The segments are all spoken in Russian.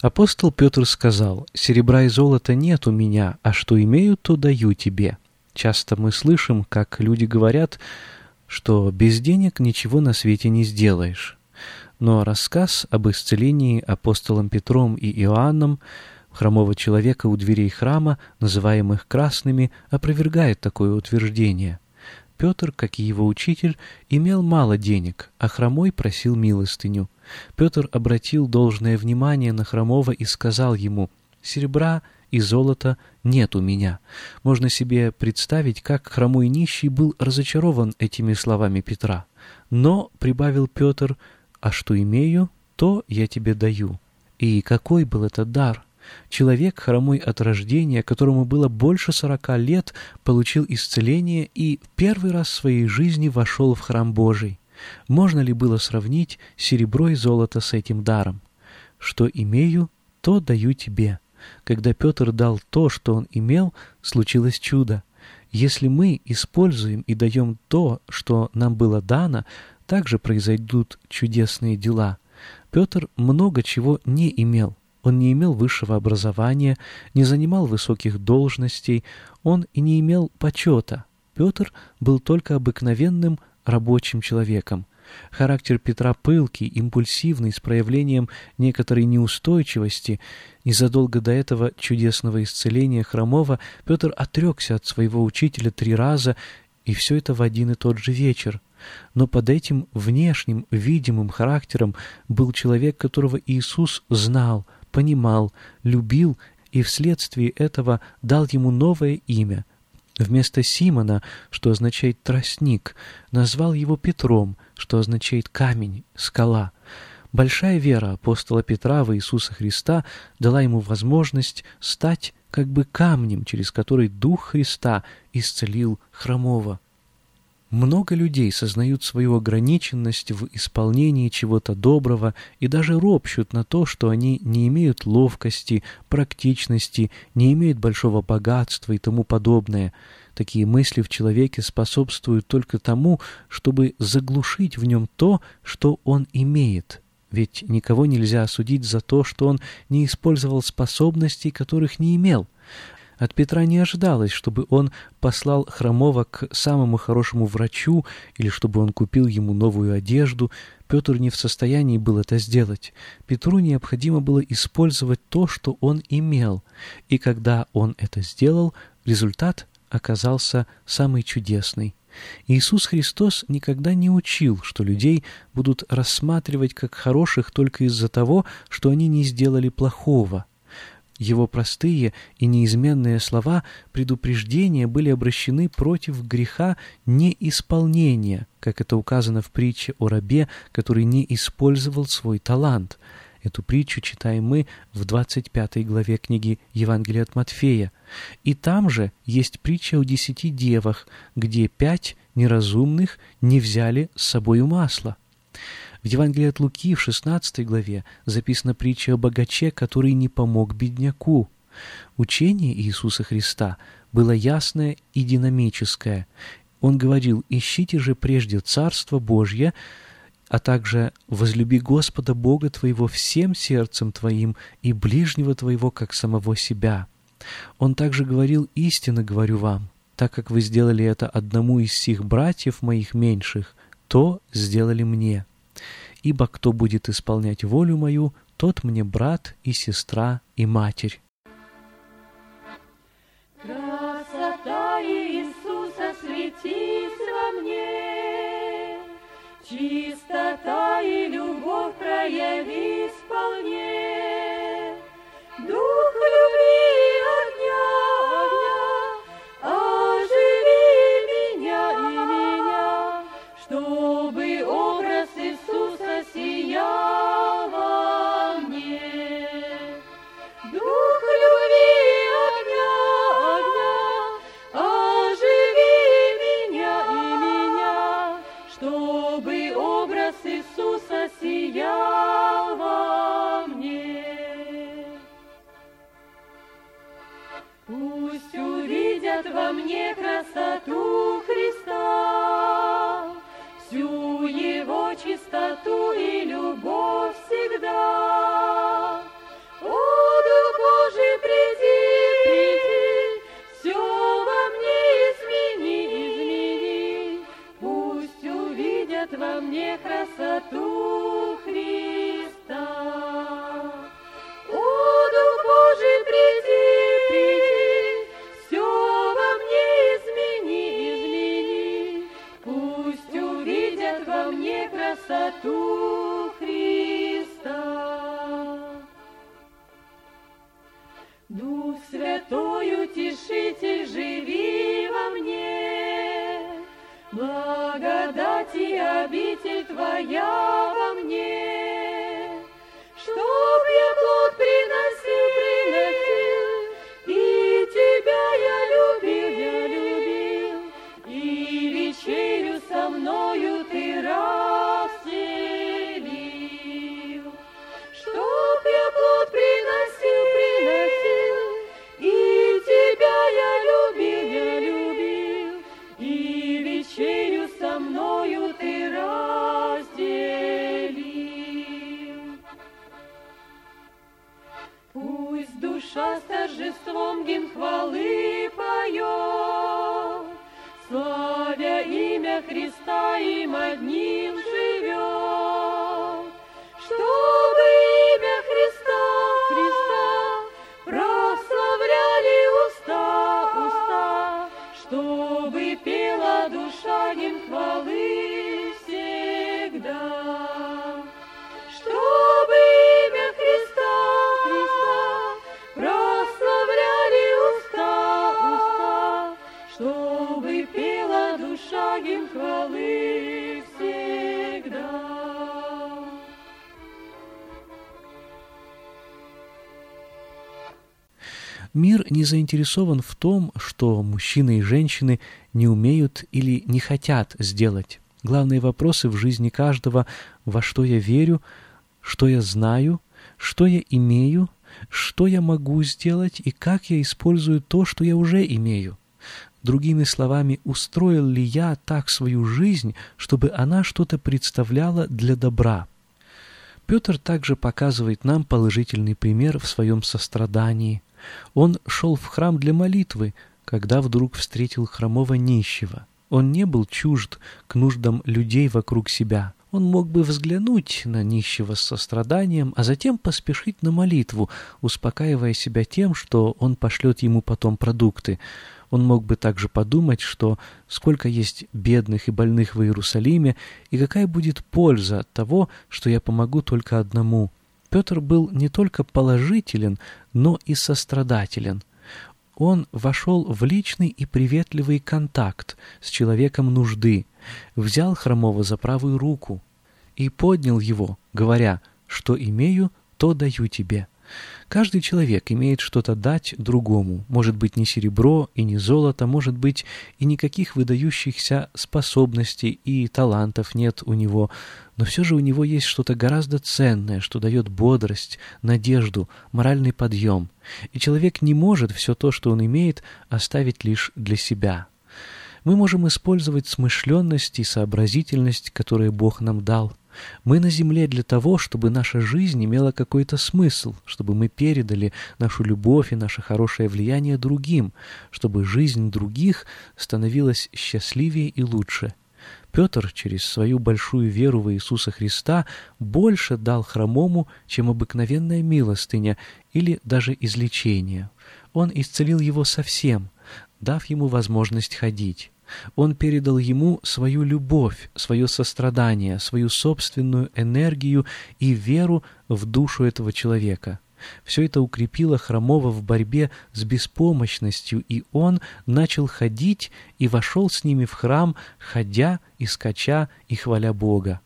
Апостол Петр сказал, «Серебра и золота нет у меня, а что имею, то даю тебе». Часто мы слышим, как люди говорят, что без денег ничего на свете не сделаешь. Но рассказ об исцелении апостолом Петром и Иоанном хромого человека у дверей храма, называемых красными, опровергает такое утверждение. Петр, как и его учитель, имел мало денег, а хромой просил милостыню. Петр обратил должное внимание на хромого и сказал ему «Серебра и золота нет у меня». Можно себе представить, как хромой нищий был разочарован этими словами Петра. «Но», — прибавил Петр, — «а что имею, то я тебе даю». И какой был этот дар? Человек, хромой от рождения, которому было больше сорока лет, получил исцеление и первый раз в своей жизни вошел в храм Божий. Можно ли было сравнить серебро и золото с этим даром? Что имею, то даю тебе. Когда Петр дал то, что он имел, случилось чудо. Если мы используем и даем то, что нам было дано, также произойдут чудесные дела. Петр много чего не имел. Он не имел высшего образования, не занимал высоких должностей, он и не имел почета. Петр был только обыкновенным рабочим человеком. Характер Петра пылкий, импульсивный, с проявлением некоторой неустойчивости. Незадолго до этого чудесного исцеления хромого Петр отрекся от своего учителя три раза, и все это в один и тот же вечер. Но под этим внешним, видимым характером был человек, которого Иисус знал, понимал, любил и вследствие этого дал ему новое имя — Вместо Симона, что означает «тростник», назвал его Петром, что означает «камень», «скала». Большая вера апостола Петра в Иисуса Христа дала ему возможность стать как бы камнем, через который Дух Христа исцелил хромого. Много людей сознают свою ограниченность в исполнении чего-то доброго и даже ропщут на то, что они не имеют ловкости, практичности, не имеют большого богатства и тому подобное. Такие мысли в человеке способствуют только тому, чтобы заглушить в нем то, что он имеет. Ведь никого нельзя осудить за то, что он не использовал способностей, которых не имел. От Петра не ожидалось, чтобы он послал Хромова к самому хорошему врачу или чтобы он купил ему новую одежду. Петр не в состоянии был это сделать. Петру необходимо было использовать то, что он имел. И когда он это сделал, результат оказался самый чудесный. Иисус Христос никогда не учил, что людей будут рассматривать как хороших только из-за того, что они не сделали плохого. Его простые и неизменные слова предупреждения были обращены против греха неисполнения, как это указано в притче о рабе, который не использовал свой талант. Эту притчу читаем мы в 25 главе книги Евангелия от Матфея. И там же есть притча о десяти девах, где пять неразумных не взяли с собою масла. В Евангелии от Луки в 16 главе записана притча о богаче, который не помог бедняку. Учение Иисуса Христа было ясное и динамическое. Он говорил «Ищите же прежде Царство Божье», а также «Возлюби Господа Бога твоего всем сердцем твоим и ближнего твоего, как самого себя». Он также говорил «Истинно говорю вам, так как вы сделали это одному из сих братьев моих меньших, то сделали мне» ибо кто будет исполнять волю мою, тот мне брат и сестра и матерь». Дух Святой, Утешитель, живи во мне, Благодать и обитель Твоя Мир не заинтересован в том, что мужчины и женщины не умеют или не хотят сделать. Главные вопросы в жизни каждого – во что я верю, что я знаю, что я имею, что я могу сделать и как я использую то, что я уже имею. Другими словами, устроил ли я так свою жизнь, чтобы она что-то представляла для добра? Петр также показывает нам положительный пример в своем сострадании. Он шел в храм для молитвы, когда вдруг встретил хромого нищего. Он не был чужд к нуждам людей вокруг себя. Он мог бы взглянуть на нищего с состраданием, а затем поспешить на молитву, успокаивая себя тем, что он пошлет ему потом продукты. Он мог бы также подумать, что сколько есть бедных и больных в Иерусалиме, и какая будет польза от того, что я помогу только одному. Петр был не только положителен, но и сострадателен. Он вошел в личный и приветливый контакт с человеком нужды, взял хромого за правую руку и поднял его, говоря, что имею, то даю тебе. Каждый человек имеет что-то дать другому. Может быть, не серебро и не золото, может быть, и никаких выдающихся способностей и талантов нет у него, но все же у него есть что-то гораздо ценное, что дает бодрость, надежду, моральный подъем. И человек не может все то, что он имеет, оставить лишь для себя. Мы можем использовать смышленность и сообразительность, которые Бог нам дал. Мы на земле для того, чтобы наша жизнь имела какой-то смысл, чтобы мы передали нашу любовь и наше хорошее влияние другим, чтобы жизнь других становилась счастливее и лучше. Петр через свою большую веру в Иисуса Христа больше дал хромому, чем обыкновенная милостыня или даже излечение. Он исцелил его совсем, дав ему возможность ходить. Он передал ему свою любовь, свое сострадание, свою собственную энергию и веру в душу этого человека. Все это укрепило Хромова в борьбе с беспомощностью, и он начал ходить и вошел с ними в храм, ходя и скача и хваля Бога.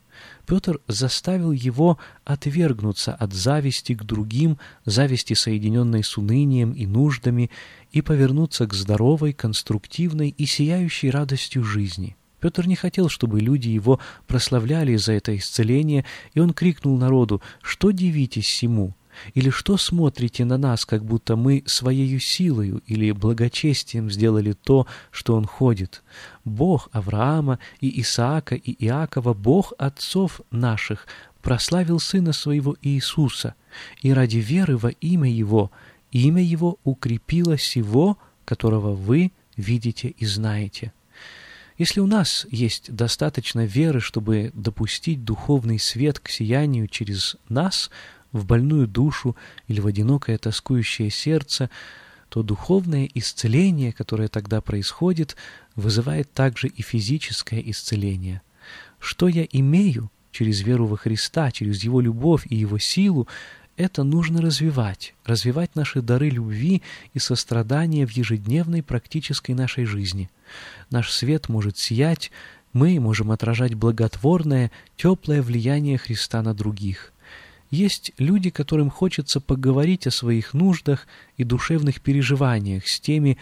Петр заставил его отвергнуться от зависти к другим, зависти, соединенной с унынием и нуждами, и повернуться к здоровой, конструктивной и сияющей радостью жизни. Петр не хотел, чтобы люди его прославляли за это исцеление, и он крикнул народу «Что дивитесь сему? Или что смотрите на нас, как будто мы своею силою или благочестием сделали то, что он ходит? Бог Авраама и Исаака и Иакова, Бог отцов наших, прославил Сына Своего Иисуса, и ради веры во имя Его, имя Его укрепило сего, которого вы видите и знаете». Если у нас есть достаточно веры, чтобы допустить духовный свет к сиянию через нас, в больную душу или в одинокое тоскующее сердце, то духовное исцеление, которое тогда происходит, вызывает также и физическое исцеление. Что я имею через веру во Христа, через Его любовь и Его силу, это нужно развивать, развивать наши дары любви и сострадания в ежедневной практической нашей жизни. Наш свет может сиять, мы можем отражать благотворное, теплое влияние Христа на других. Есть люди, которым хочется поговорить о своих нуждах и душевных переживаниях с теми,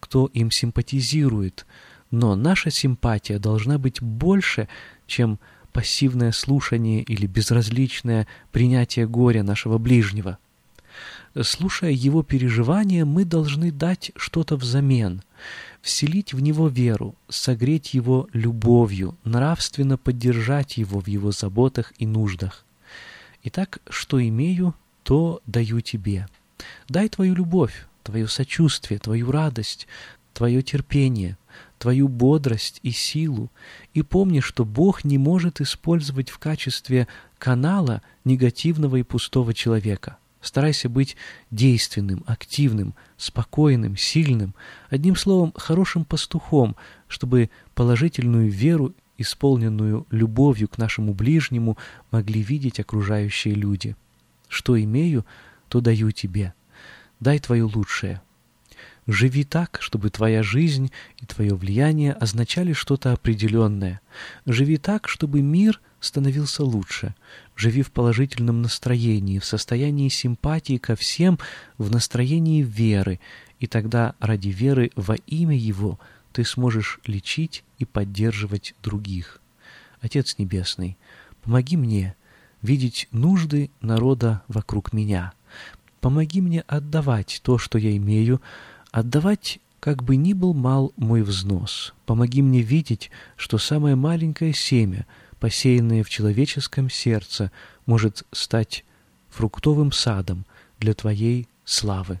кто им симпатизирует, но наша симпатия должна быть больше, чем пассивное слушание или безразличное принятие горя нашего ближнего. Слушая его переживания, мы должны дать что-то взамен, вселить в него веру, согреть его любовью, нравственно поддержать его в его заботах и нуждах. Итак, что имею, то даю тебе. Дай твою любовь, твое сочувствие, твою радость, твое терпение, твою бодрость и силу, и помни, что Бог не может использовать в качестве канала негативного и пустого человека. Старайся быть действенным, активным, спокойным, сильным, одним словом, хорошим пастухом, чтобы положительную веру исполненную любовью к нашему ближнему, могли видеть окружающие люди. Что имею, то даю тебе. Дай твое лучшее. Живи так, чтобы твоя жизнь и твое влияние означали что-то определенное. Живи так, чтобы мир становился лучше. Живи в положительном настроении, в состоянии симпатии ко всем, в настроении веры, и тогда ради веры во имя Его – ты сможешь лечить и поддерживать других. Отец Небесный, помоги мне видеть нужды народа вокруг меня. Помоги мне отдавать то, что я имею, отдавать, как бы ни был мал мой взнос. Помоги мне видеть, что самое маленькое семя, посеянное в человеческом сердце, может стать фруктовым садом для Твоей славы.